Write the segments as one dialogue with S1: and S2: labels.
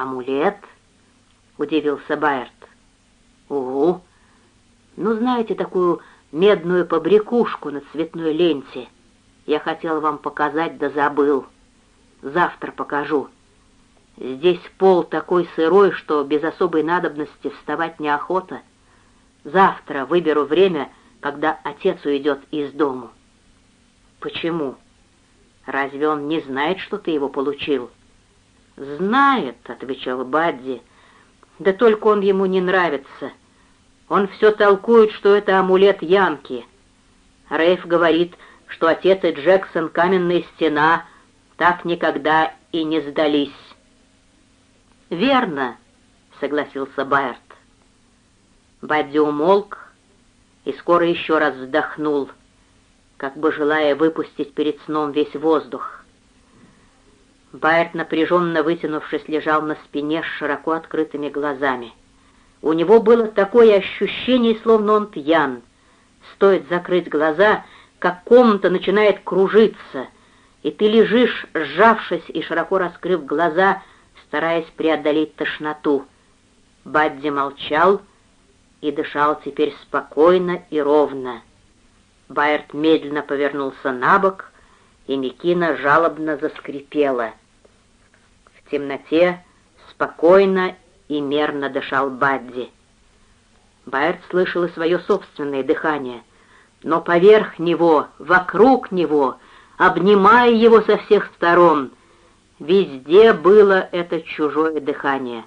S1: «Амулет?» — удивился Байерт. «Угу. Ну, знаете такую медную побрякушку на цветной ленте? Я хотел вам показать, да забыл. Завтра покажу. Здесь пол такой сырой, что без особой надобности вставать неохота. Завтра выберу время, когда отец уйдет из дому». «Почему? Разве он не знает, что ты его получил?» «Знает», — отвечал Бадди, — «да только он ему не нравится. Он все толкует, что это амулет Янки. Рейф говорит, что отец и Джексон — каменная стена, так никогда и не сдались». «Верно», — согласился Байерт. Бадди умолк и скоро еще раз вздохнул, как бы желая выпустить перед сном весь воздух. Байерт, напряженно вытянувшись, лежал на спине с широко открытыми глазами. У него было такое ощущение, словно он пьян. Стоит закрыть глаза, как комната начинает кружиться, и ты лежишь, сжавшись и широко раскрыв глаза, стараясь преодолеть тошноту. Бадди молчал и дышал теперь спокойно и ровно. Байерт медленно повернулся на бок, и Микина жалобно заскрипела — в темноте спокойно и мерно дышал Бадди. Байерт слышал и свое собственное дыхание, но поверх него, вокруг него, обнимая его со всех сторон, везде было это чужое дыхание.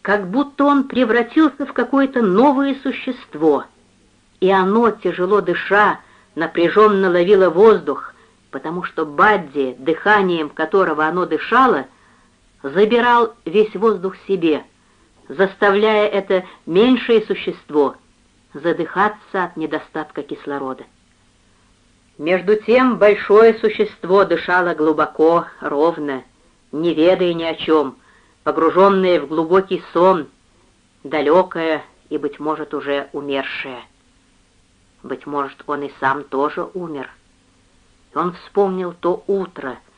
S1: Как будто он превратился в какое-то новое существо, и оно, тяжело дыша, напряженно ловило воздух, потому что Бадди, дыханием которого оно дышало, забирал весь воздух себе, заставляя это меньшее существо задыхаться от недостатка кислорода. Между тем большое существо дышало глубоко, ровно, не ведая ни о чем, погруженное в глубокий сон, далекое и, быть может, уже умершее. Быть может, он и сам тоже умер. Он вспомнил то утро —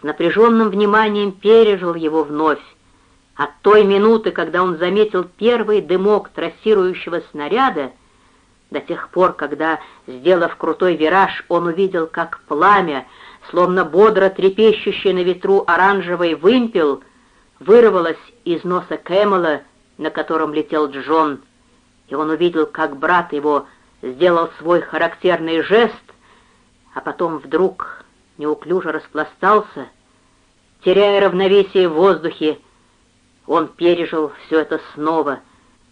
S1: с напряженным вниманием пережил его вновь. От той минуты, когда он заметил первый дымок трассирующего снаряда, до тех пор, когда, сделав крутой вираж, он увидел, как пламя, словно бодро трепещущий на ветру оранжевый вымпел, вырвалось из носа Кэмела, на котором летел Джон, и он увидел, как брат его сделал свой характерный жест, а потом вдруг неуклюже распластался, теряя равновесие в воздухе. Он пережил все это снова,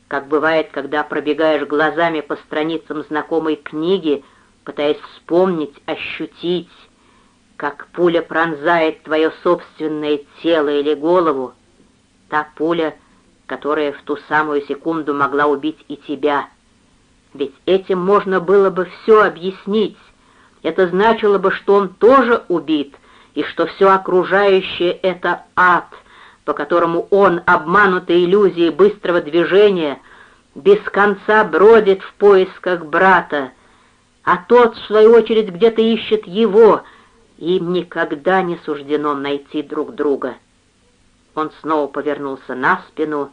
S1: как бывает, когда пробегаешь глазами по страницам знакомой книги, пытаясь вспомнить, ощутить, как пуля пронзает твое собственное тело или голову, та пуля, которая в ту самую секунду могла убить и тебя. Ведь этим можно было бы все объяснить, это значило бы, что он тоже убит, и что все окружающее — это ад, по которому он, обманутый иллюзией быстрого движения, без конца бродит в поисках брата, а тот, в свою очередь, где-то ищет его, им никогда не суждено найти друг друга. Он снова повернулся на спину,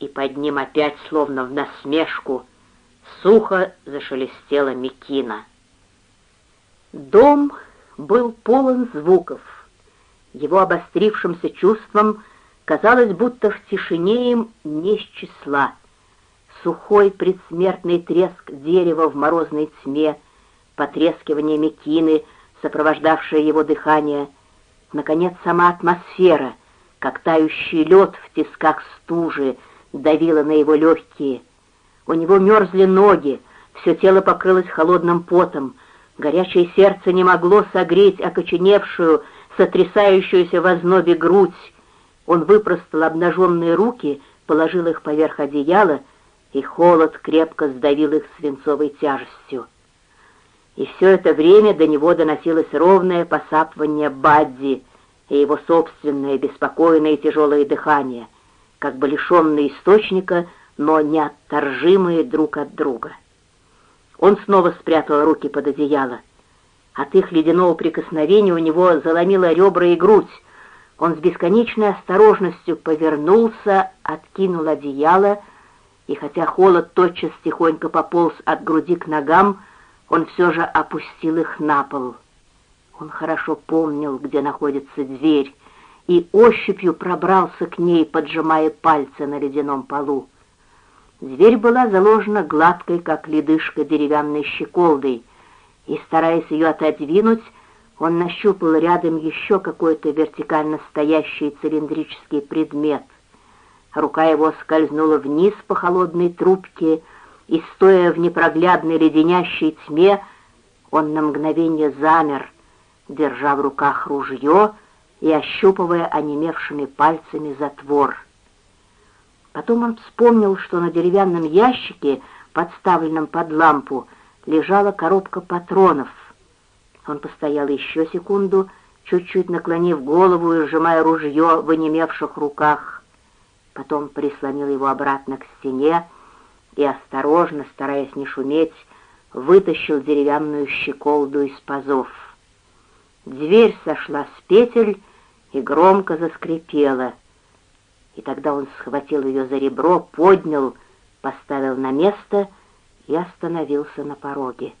S1: и под ним опять, словно в насмешку, сухо зашелестела Микина. Дом был полон звуков. Его обострившимся чувством казалось, будто в тишине им не с числа. Сухой предсмертный треск дерева в морозной тьме, потрескивание мекины, сопровождавшее его дыхание, наконец, сама атмосфера, как тающий лед в тисках стужи, давила на его легкие. У него мерзли ноги, все тело покрылось холодным потом, Горячее сердце не могло согреть окоченевшую, сотрясающуюся в ознобе грудь. Он выпростал обнаженные руки, положил их поверх одеяла, и холод крепко сдавил их свинцовой тяжестью. И все это время до него доносилось ровное посапывание Бадди и его собственное беспокойное и тяжелое дыхание, как бы лишенные источника, но неотторжимые друг от друга. Он снова спрятал руки под одеяло. От их ледяного прикосновения у него заломило ребра и грудь. Он с бесконечной осторожностью повернулся, откинул одеяло, и хотя холод тотчас тихонько пополз от груди к ногам, он все же опустил их на пол. Он хорошо помнил, где находится дверь, и ощупью пробрался к ней, поджимая пальцы на ледяном полу. Дверь была заложена гладкой, как ледышка, деревянной щеколдой, и, стараясь ее отодвинуть, он нащупал рядом еще какой-то вертикально стоящий цилиндрический предмет. Рука его скользнула вниз по холодной трубке, и, стоя в непроглядной леденящей тьме, он на мгновение замер, держа в руках ружье и ощупывая онемевшими пальцами затвор. Потом он вспомнил, что на деревянном ящике, подставленном под лампу, лежала коробка патронов. Он постоял еще секунду, чуть-чуть наклонив голову и сжимая ружье в онемевших руках. Потом прислонил его обратно к стене и, осторожно, стараясь не шуметь, вытащил деревянную щеколду из пазов. Дверь сошла с петель и громко заскрипела. И тогда он схватил ее за ребро, поднял, поставил на место и остановился на пороге.